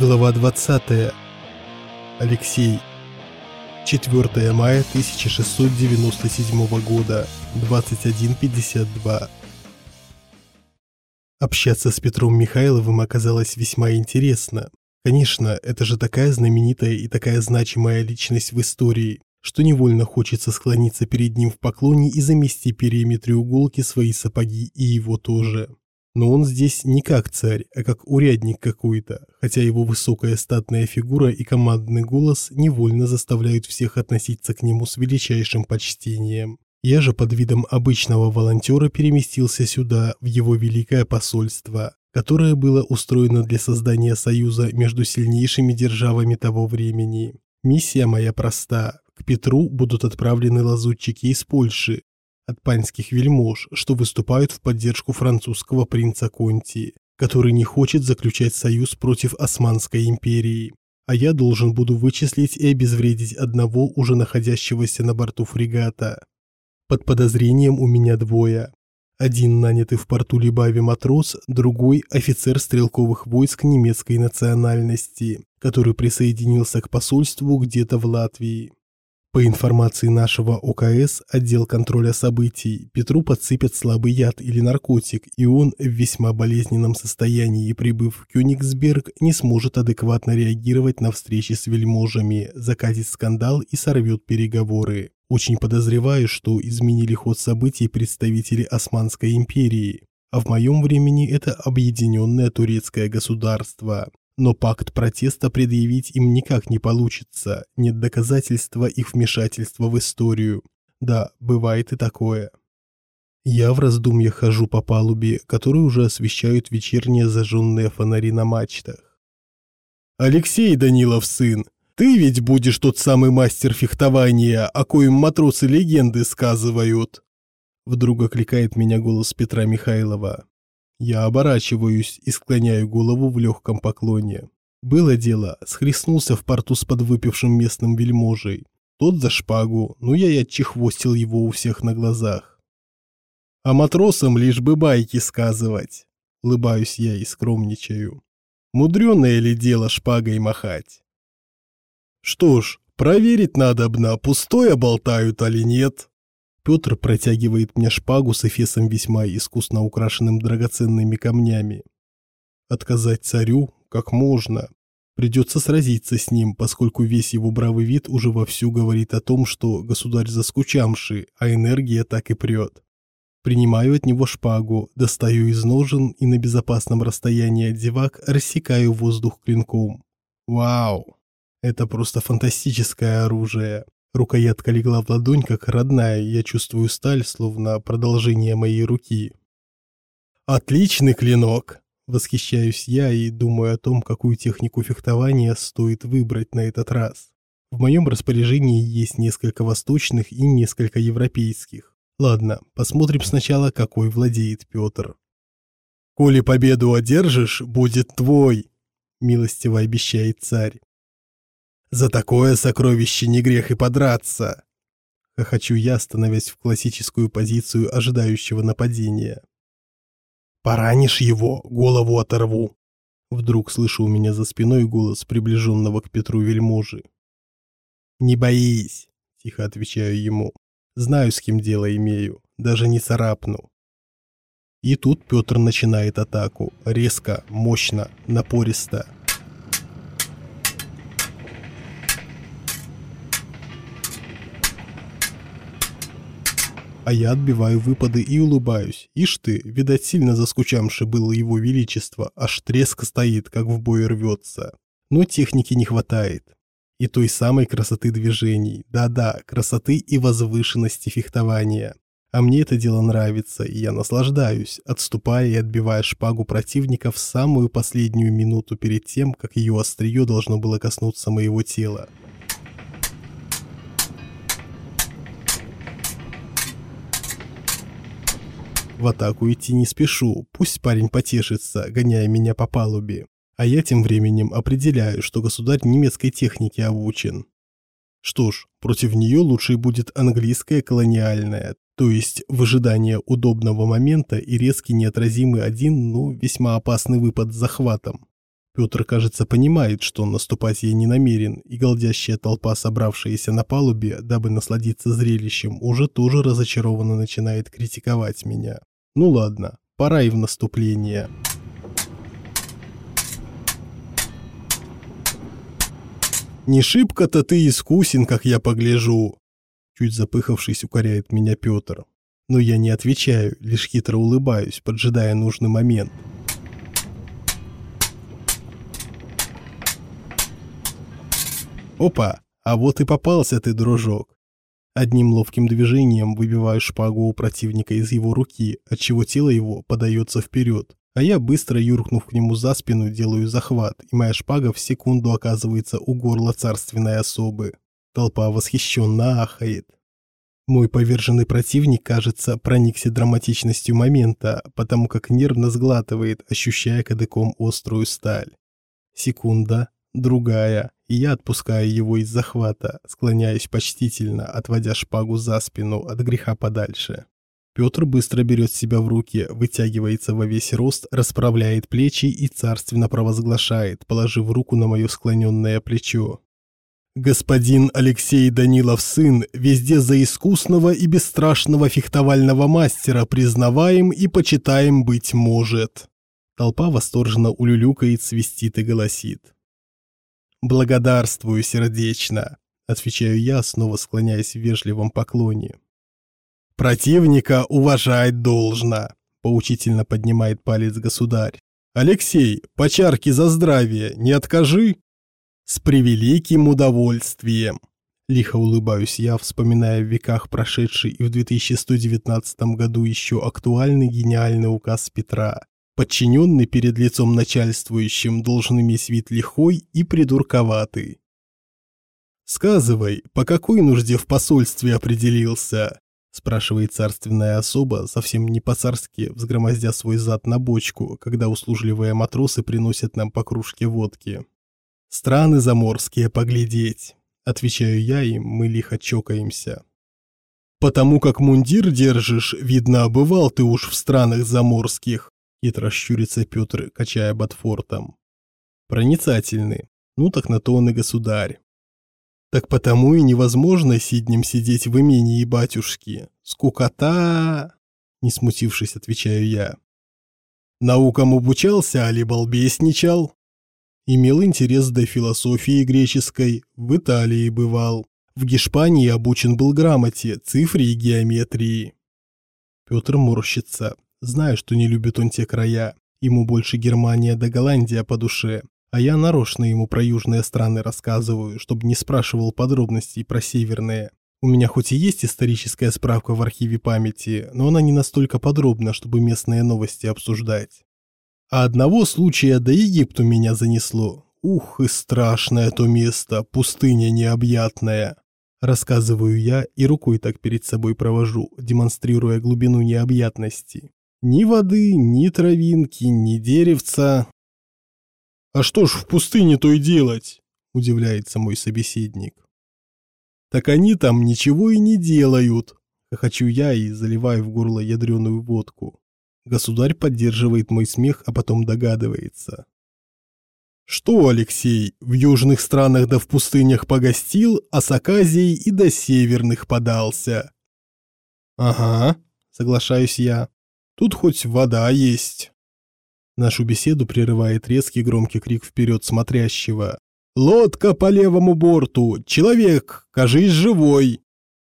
Глава 20. Алексей. 4 мая 1697 года. 21.52. Общаться с Петром Михайловым оказалось весьма интересно. Конечно, это же такая знаменитая и такая значимая личность в истории, что невольно хочется склониться перед ним в поклоне и замести перьями треуголки свои сапоги и его тоже. Но он здесь не как царь, а как урядник какой-то, хотя его высокая статная фигура и командный голос невольно заставляют всех относиться к нему с величайшим почтением. Я же под видом обычного волонтера переместился сюда, в его великое посольство, которое было устроено для создания союза между сильнейшими державами того времени. Миссия моя проста. К Петру будут отправлены лазутчики из Польши, от панских вельмож, что выступают в поддержку французского принца Конти, который не хочет заключать союз против Османской империи. А я должен буду вычислить и обезвредить одного уже находящегося на борту фрегата. Под подозрением у меня двое. Один нанятый в порту Либаве матрос, другой – офицер стрелковых войск немецкой национальности, который присоединился к посольству где-то в Латвии. По информации нашего ОКС, отдел контроля событий, Петру подсыпят слабый яд или наркотик, и он в весьма болезненном состоянии, прибыв в Кёнигсберг, не сможет адекватно реагировать на встречи с вельможами, закатит скандал и сорвет переговоры. Очень подозреваю, что изменили ход событий представители Османской империи. А в моем времени это объединенное турецкое государство но пакт протеста предъявить им никак не получится, нет доказательства их вмешательства в историю. Да, бывает и такое. Я в раздумьях хожу по палубе, которую уже освещают вечерние зажженные фонари на мачтах. «Алексей Данилов сын, ты ведь будешь тот самый мастер фехтования, о коем матросы легенды сказывают?» Вдруг окликает меня голос Петра Михайлова. Я оборачиваюсь и склоняю голову в легком поклоне. Было дело, схлестнулся в порту с подвыпившим местным вельможей. Тот за шпагу, но я и отчехвостил его у всех на глазах. А матросам лишь бы байки сказывать. Улыбаюсь я и скромничаю. Мудреное ли дело шпагой махать? Что ж, проверить надо бна, пустое болтают или нет. Петр протягивает мне шпагу с эфесом весьма искусно украшенным драгоценными камнями. Отказать царю как можно. Придется сразиться с ним, поскольку весь его бравый вид уже вовсю говорит о том, что государь заскучамший, а энергия так и прет. Принимаю от него шпагу, достаю из ножен и на безопасном расстоянии от зевак рассекаю воздух клинком. Вау! Это просто фантастическое оружие. Рукоятка легла в ладонь, как родная, я чувствую сталь, словно продолжение моей руки. «Отличный клинок!» Восхищаюсь я и думаю о том, какую технику фехтования стоит выбрать на этот раз. В моем распоряжении есть несколько восточных и несколько европейских. Ладно, посмотрим сначала, какой владеет Петр. «Коли победу одержишь, будет твой», – милостиво обещает царь. За такое сокровище не грех и подраться. Хохочу я, становясь в классическую позицию ожидающего нападения. Поранишь его, голову оторву. Вдруг слышу у меня за спиной голос приближенного к Петру вельможи. «Не боись», — тихо отвечаю ему. «Знаю, с кем дело имею, даже не царапну». И тут Петр начинает атаку, резко, мощно, напористо. А я отбиваю выпады и улыбаюсь. Ишь ты, видать, сильно заскучамши было его величество, аж треск стоит, как в бой рвется. Но техники не хватает. И той самой красоты движений. Да-да, красоты и возвышенности фехтования. А мне это дело нравится, и я наслаждаюсь, отступая и отбивая шпагу противника в самую последнюю минуту перед тем, как ее острие должно было коснуться моего тела. В атаку идти не спешу, пусть парень потешится, гоняя меня по палубе. А я тем временем определяю, что государь немецкой техники обучен. Что ж, против нее лучше будет английская колониальная, то есть выжидание удобного момента и резкий неотразимый один, но весьма опасный выпад с захватом. Петр, кажется, понимает, что наступать я не намерен, и голдящая толпа, собравшаяся на палубе, дабы насладиться зрелищем, уже тоже разочарованно начинает критиковать меня. Ну ладно, пора и в наступление. «Не шибко-то ты искусен, как я погляжу!» Чуть запыхавшись, укоряет меня Петр. Но я не отвечаю, лишь хитро улыбаюсь, поджидая нужный момент. Опа, а вот и попался ты, дружок. Одним ловким движением выбиваю шпагу у противника из его руки, отчего тело его подается вперед. А я, быстро юркнув к нему за спину, делаю захват, и моя шпага в секунду оказывается у горла царственной особы. Толпа восхищенно ахает. Мой поверженный противник, кажется, проникся драматичностью момента, потому как нервно сглатывает, ощущая кадыком острую сталь. Секунда, другая, и я отпускаю его из захвата, склоняюсь почтительно, отводя шпагу за спину от греха подальше. Петр быстро берет себя в руки, вытягивается во весь рост, расправляет плечи и царственно провозглашает, положив руку на мое склоненное плечо. «Господин Алексей Данилов сын везде за искусного и бесстрашного фехтовального мастера признаваем и почитаем быть может». Толпа восторженно улюлюкает, свистит и голосит. «Благодарствую сердечно», — отвечаю я, снова склоняясь в вежливом поклоне. «Противника уважать должно», — поучительно поднимает палец государь. «Алексей, по чарке за здравие, не откажи». «С превеликим удовольствием», — лихо улыбаюсь я, вспоминая в веках прошедший и в 2119 году еще актуальный гениальный указ Петра Подчиненный перед лицом начальствующим должен иметь вид лихой и придурковатый. «Сказывай, по какой нужде в посольстве определился?» спрашивает царственная особа, совсем не по-царски, взгромоздя свой зад на бочку, когда услужливые матросы приносят нам по кружке водки. «Страны заморские поглядеть», — отвечаю я им, мы лихо чокаемся. «Потому как мундир держишь, видно, бывал ты уж в странах заморских», Хитро щурится Петр, качая ботфортом. Проницательный. Ну так на то он и государь. Так потому и невозможно сиднем сидеть в имении батюшки. Скукота... Не смутившись, отвечаю я. Наукам обучался, али балбесничал? Имел интерес до философии греческой, в Италии бывал. В Гешпании обучен был грамоте, цифре и геометрии. Петр морщится. Знаю, что не любит он те края. Ему больше Германия да Голландия по душе. А я нарочно ему про южные страны рассказываю, чтобы не спрашивал подробностей про северные. У меня хоть и есть историческая справка в архиве памяти, но она не настолько подробна, чтобы местные новости обсуждать. А одного случая до Египту меня занесло. Ух, и страшное то место, пустыня необъятная. Рассказываю я и рукой так перед собой провожу, демонстрируя глубину необъятности. Ни воды, ни травинки, ни деревца. «А что ж в пустыне то и делать?» – удивляется мой собеседник. «Так они там ничего и не делают», – хочу я и заливаю в горло ядреную водку. Государь поддерживает мой смех, а потом догадывается. «Что, Алексей, в южных странах да в пустынях погостил, а с Аказией и до северных подался?» «Ага», — соглашаюсь я. Тут хоть вода есть. Нашу беседу прерывает резкий громкий крик вперед смотрящего. «Лодка по левому борту! Человек! Кажись живой!»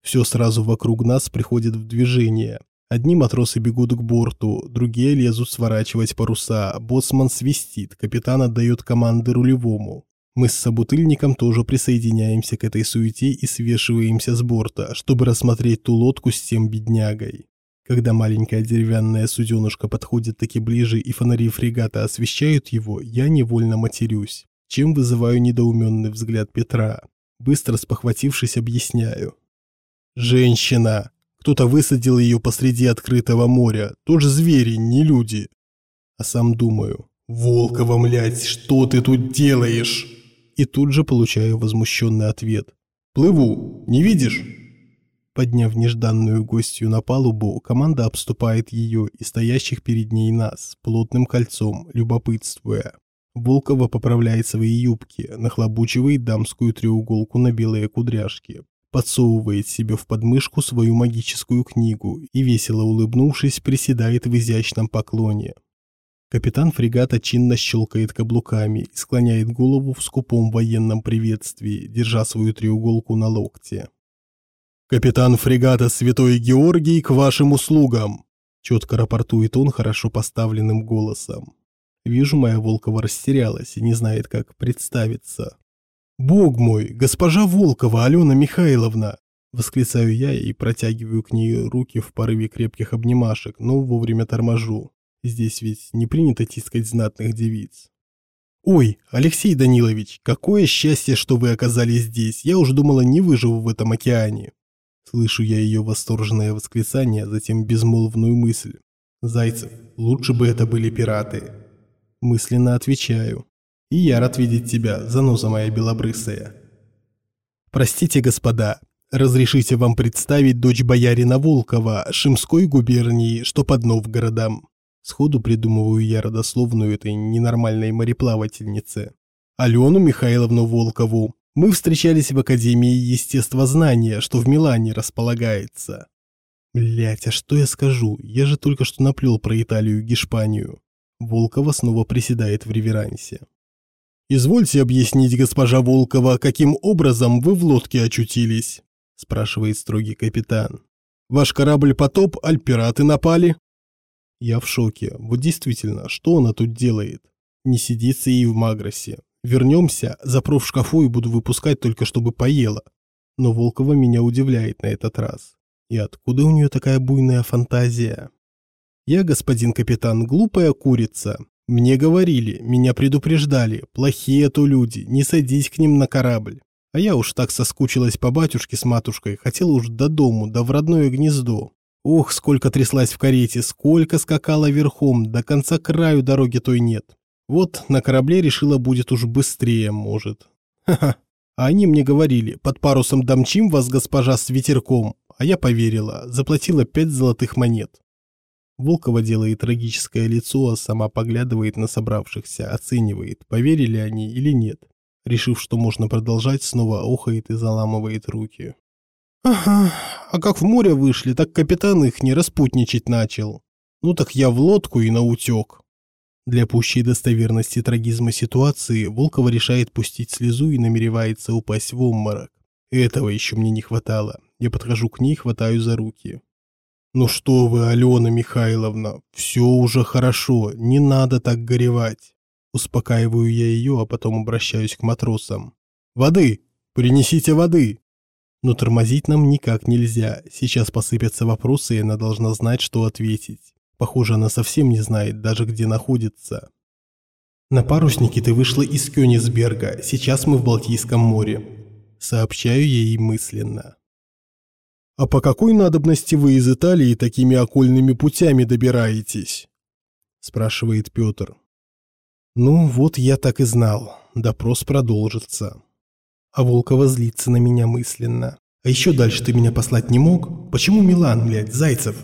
Все сразу вокруг нас приходит в движение. Одни матросы бегут к борту, другие лезут сворачивать паруса, боцман свистит, капитан отдает команды рулевому. Мы с собутыльником тоже присоединяемся к этой суете и свешиваемся с борта, чтобы рассмотреть ту лодку с тем беднягой. Когда маленькая деревянная суденушка подходит таки ближе и фонари фрегата освещают его, я невольно матерюсь, чем вызываю недоуменный взгляд Петра. Быстро спохватившись, объясняю. «Женщина! Кто-то высадил ее посреди открытого моря. Тоже звери, не люди!» А сам думаю. «Волкова, млядь, что ты тут делаешь?» И тут же получаю возмущенный ответ. «Плыву, не видишь?» Подняв нежданную гостью на палубу, команда обступает ее и стоящих перед ней нас, плотным кольцом, любопытствуя. Волкова поправляет свои юбки, нахлобучивает дамскую треуголку на белые кудряшки, подсовывает себе в подмышку свою магическую книгу и, весело улыбнувшись, приседает в изящном поклоне. Капитан фрегата чинно щелкает каблуками и склоняет голову в скупом военном приветствии, держа свою треуголку на локте. «Капитан фрегата Святой Георгий к вашим услугам!» Четко рапортует он хорошо поставленным голосом. Вижу, моя Волкова растерялась и не знает, как представиться. «Бог мой, госпожа Волкова, Алена Михайловна!» Восклицаю я и протягиваю к ней руки в порыве крепких обнимашек, но вовремя торможу. Здесь ведь не принято тискать знатных девиц. «Ой, Алексей Данилович, какое счастье, что вы оказались здесь. Я уж думала, не выживу в этом океане». Слышу я ее восторженное восклицание, затем безмолвную мысль. «Зайцев, лучше бы это были пираты». Мысленно отвечаю. «И я рад видеть тебя, заноза моя белобрысая». «Простите, господа, разрешите вам представить дочь боярина Волкова, Шимской губернии, что под Новгородом. Сходу придумываю я родословную этой ненормальной мореплавательнице. Алену Михайловну Волкову. Мы встречались в Академии Естествознания, что в Милане располагается. Блять, а что я скажу? Я же только что наплел про Италию и Гешпанию. Волкова снова приседает в реверансе. «Извольте объяснить, госпожа Волкова, каким образом вы в лодке очутились?» спрашивает строгий капитан. «Ваш корабль потоп, аль пираты напали?» Я в шоке. Вот действительно, что она тут делает? Не сидится ей в Магросе. Вернемся, запру в шкафу и буду выпускать только чтобы поела. Но Волкова меня удивляет на этот раз. И откуда у нее такая буйная фантазия? Я, господин капитан, глупая курица. Мне говорили, меня предупреждали, плохие то люди, не садись к ним на корабль. А я уж так соскучилась по батюшке с матушкой, хотела уж до дому, да в родное гнездо. Ох, сколько тряслась в карете, сколько скакала верхом, до конца краю дороги той нет. Вот на корабле решила будет уж быстрее, может. Ха-ха. А они мне говорили, под парусом домчим вас госпожа с ветерком, а я поверила, заплатила пять золотых монет. Волкова делает трагическое лицо, а сама поглядывает на собравшихся, оценивает, поверили они или нет. Решив, что можно продолжать, снова охает и заламывает руки. Ага, а как в море вышли, так капитан их не распутничать начал. Ну так я в лодку и наутек. Для пущей достоверности трагизма ситуации Волкова решает пустить слезу и намеревается упасть в обморок. Этого еще мне не хватало. Я подхожу к ней, хватаю за руки. «Ну что вы, Алена Михайловна, все уже хорошо, не надо так горевать». Успокаиваю я ее, а потом обращаюсь к матросам. «Воды! Принесите воды!» Но тормозить нам никак нельзя. Сейчас посыпятся вопросы, и она должна знать, что ответить. Похоже, она совсем не знает, даже где находится. На паруснике ты вышла из Кёнигсберга. Сейчас мы в Балтийском море. Сообщаю ей мысленно. А по какой надобности вы из Италии такими окольными путями добираетесь? Спрашивает Петр. Ну, вот я так и знал. Допрос продолжится. А Волкова злится на меня мысленно. А еще дальше ты меня послать не мог? Почему Милан, блядь, Зайцев?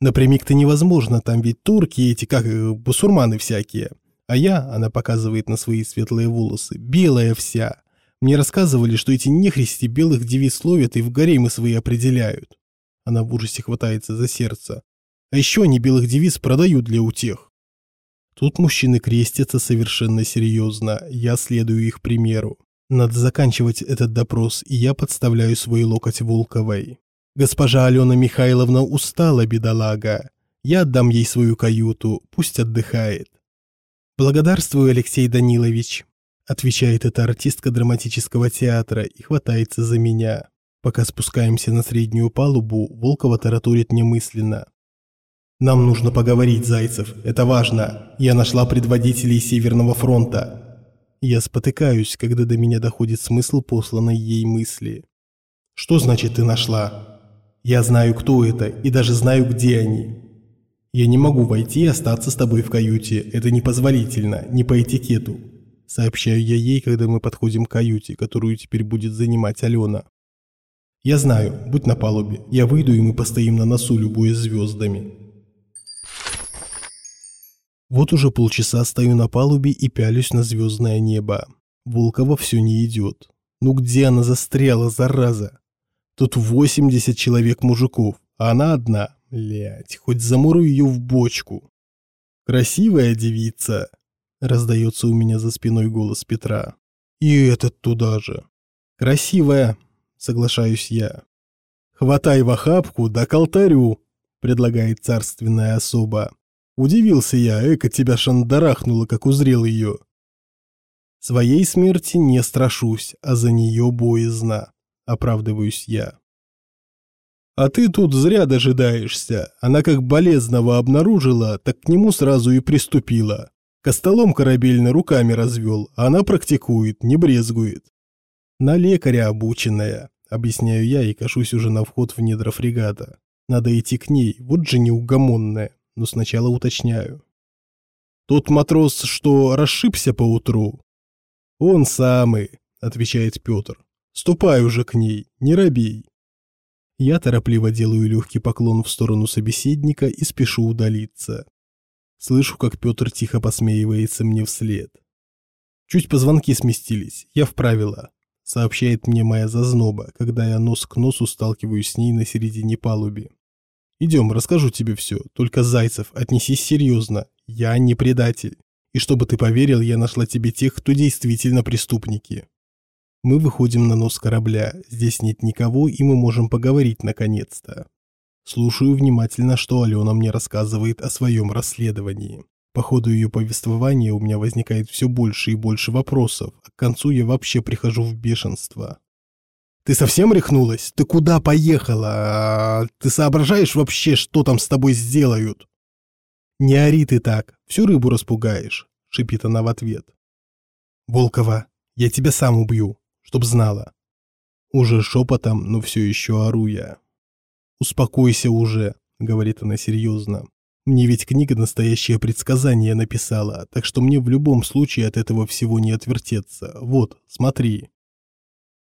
Напрямик-то невозможно, там ведь турки эти, как э, бусурманы всякие. А я, она показывает на свои светлые волосы, белая вся. Мне рассказывали, что эти нехристи белых девиц ловят и в гаремы свои определяют. Она в ужасе хватается за сердце. А еще они белых девиц продают для утех. Тут мужчины крестятся совершенно серьезно, я следую их примеру. Надо заканчивать этот допрос, и я подставляю свой локоть Волковой. Госпожа Алена Михайловна устала, бедолага. Я отдам ей свою каюту, пусть отдыхает. Благодарствую, Алексей Данилович, отвечает эта артистка драматического театра и хватается за меня. Пока спускаемся на среднюю палубу, Волкова тараторит немысленно. «Нам нужно поговорить, Зайцев, это важно. Я нашла предводителей Северного фронта. Я спотыкаюсь, когда до меня доходит смысл посланной ей мысли. «Что значит ты нашла?» «Я знаю, кто это, и даже знаю, где они». «Я не могу войти и остаться с тобой в каюте. Это непозволительно, не по этикету», сообщаю я ей, когда мы подходим к каюте, которую теперь будет занимать Алена. «Я знаю, будь на палубе. Я выйду, и мы постоим на носу, любуясь звездами». Вот уже полчаса стою на палубе и пялюсь на звездное небо. Волкова все не идет. Ну где она застряла, зараза? Тут 80 человек мужиков, а она одна. Блять, хоть замуру ее в бочку. Красивая девица, раздается у меня за спиной голос Петра. И этот туда же. Красивая, соглашаюсь я. Хватай в охапку да к предлагает царственная особа. Удивился я, эко тебя шандарахнуло, как узрел ее. Своей смерти не страшусь, а за нее боязно, оправдываюсь я. А ты тут зря дожидаешься. Она как болезного обнаружила, так к нему сразу и приступила. Костолом корабельно руками развел, а она практикует, не брезгует. На лекаря обученная, объясняю я и кашусь уже на вход в недра фрегата. Надо идти к ней, вот же неугомонная но сначала уточняю. Тот матрос, что расшибся поутру? Он самый, отвечает Петр. Ступай уже к ней, не робей. Я торопливо делаю легкий поклон в сторону собеседника и спешу удалиться. Слышу, как Петр тихо посмеивается мне вслед. Чуть позвонки сместились, я вправила, сообщает мне моя зазноба, когда я нос к носу сталкиваюсь с ней на середине палуби. Идем, расскажу тебе все. Только, Зайцев, отнесись серьезно. Я не предатель. И чтобы ты поверил, я нашла тебе тех, кто действительно преступники. Мы выходим на нос корабля. Здесь нет никого, и мы можем поговорить наконец-то. Слушаю внимательно, что Алена мне рассказывает о своем расследовании. По ходу ее повествования у меня возникает все больше и больше вопросов, а к концу я вообще прихожу в бешенство. Ты совсем рехнулась? Ты куда поехала? Ты соображаешь вообще, что там с тобой сделают? Не ори ты так, всю рыбу распугаешь, шипит она в ответ. Волкова, я тебя сам убью, чтоб знала. Уже шепотом, но все еще ору я. Успокойся уже, говорит она серьезно. Мне ведь книга настоящее предсказание написала, так что мне в любом случае от этого всего не отвертеться. Вот, смотри.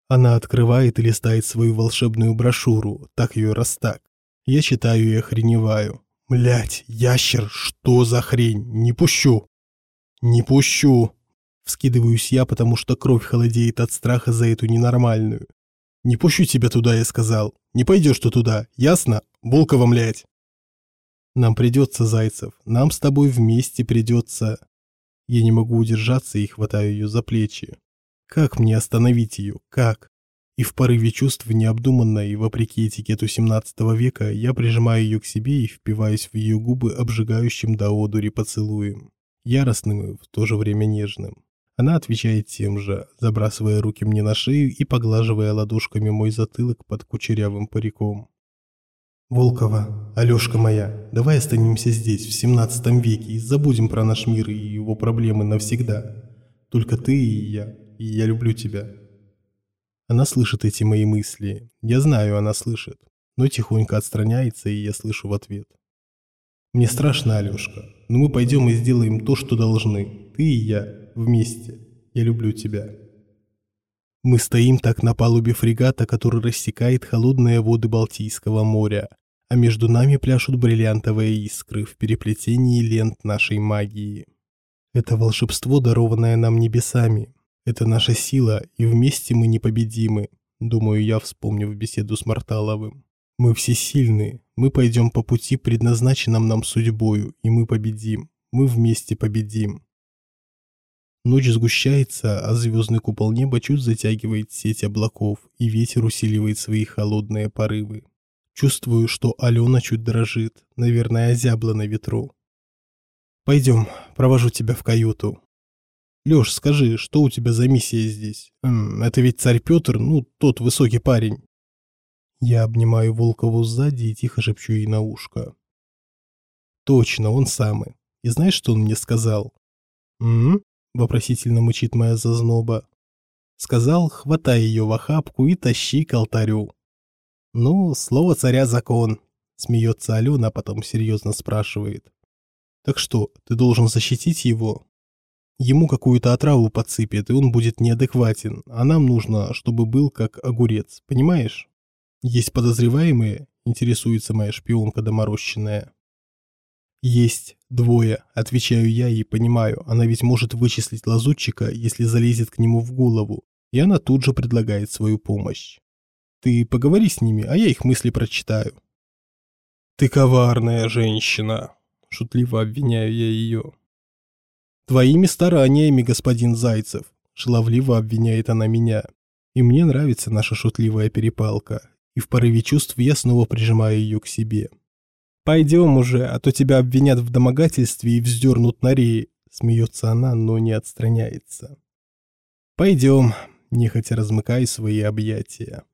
Она открывает и листает свою волшебную брошюру, так ее раз так. Я читаю и охреневаю. Млять, ящер, что за хрень? Не пущу. Не пущу. Вскидываюсь я, потому что кровь холодеет от страха за эту ненормальную. Не пущу тебя туда, я сказал. Не пойдешь ты туда, ясно? Волкова, млять. Нам придется, Зайцев, нам с тобой вместе придется. Я не могу удержаться и хватаю ее за плечи. Как мне остановить ее? Как? И в порыве чувств необдуманно и вопреки этикету 17 века я прижимаю ее к себе и впиваюсь в ее губы обжигающим до одури поцелуем. Яростным и в то же время нежным. Она отвечает тем же, забрасывая руки мне на шею и поглаживая ладошками мой затылок под кучерявым париком. «Волкова, Алёшка моя, давай останемся здесь, в 17 веке, и забудем про наш мир и его проблемы навсегда. Только ты и я, и я люблю тебя». Она слышит эти мои мысли. Я знаю, она слышит. Но тихонько отстраняется, и я слышу в ответ. «Мне страшно, Алешка, но мы пойдем и сделаем то, что должны. Ты и я. Вместе. Я люблю тебя». Мы стоим так на палубе фрегата, который рассекает холодные воды Балтийского моря, а между нами пляшут бриллиантовые искры в переплетении лент нашей магии. Это волшебство, дарованное нам небесами, это наша сила, и вместе мы непобедимы, думаю я, вспомнив беседу с Марталовым. Мы все сильны, мы пойдем по пути, предназначенном нам судьбою, и мы победим, мы вместе победим. Ночь сгущается, а звездный купол неба чуть затягивает сеть облаков, и ветер усиливает свои холодные порывы. Чувствую, что Алена чуть дрожит, наверное, озябла на ветру. «Пойдем, провожу тебя в каюту», Лёш, скажи, что у тебя за миссия здесь? Это ведь царь Петр, ну, тот высокий парень. Я обнимаю Волкову сзади и тихо шепчу ей на ушко. Точно, он самый. И знаешь, что он мне сказал? -м вопросительно мычит моя зазноба. Сказал, хватай ее в охапку и тащи к алтарю. Ну, слово царя закон. Смеется Алена, а потом серьезно спрашивает. Так что, ты должен защитить его? Ему какую-то отраву подсыпет, и он будет неадекватен, а нам нужно, чтобы был как огурец, понимаешь? Есть подозреваемые, интересуется моя шпионка доморощенная. «Есть двое», – отвечаю я и понимаю, она ведь может вычислить лазутчика, если залезет к нему в голову, и она тут же предлагает свою помощь. «Ты поговори с ними, а я их мысли прочитаю». «Ты коварная женщина», – шутливо обвиняю я ее. «Твоими стараниями, господин Зайцев», – шаловливо обвиняет она меня. И мне нравится наша шутливая перепалка, и в порыве чувств я снова прижимаю ее к себе. «Пойдем уже, а то тебя обвинят в домогательстве и вздернут на рее», – смеется она, но не отстраняется. «Пойдем», – нехотя размыкая свои объятия.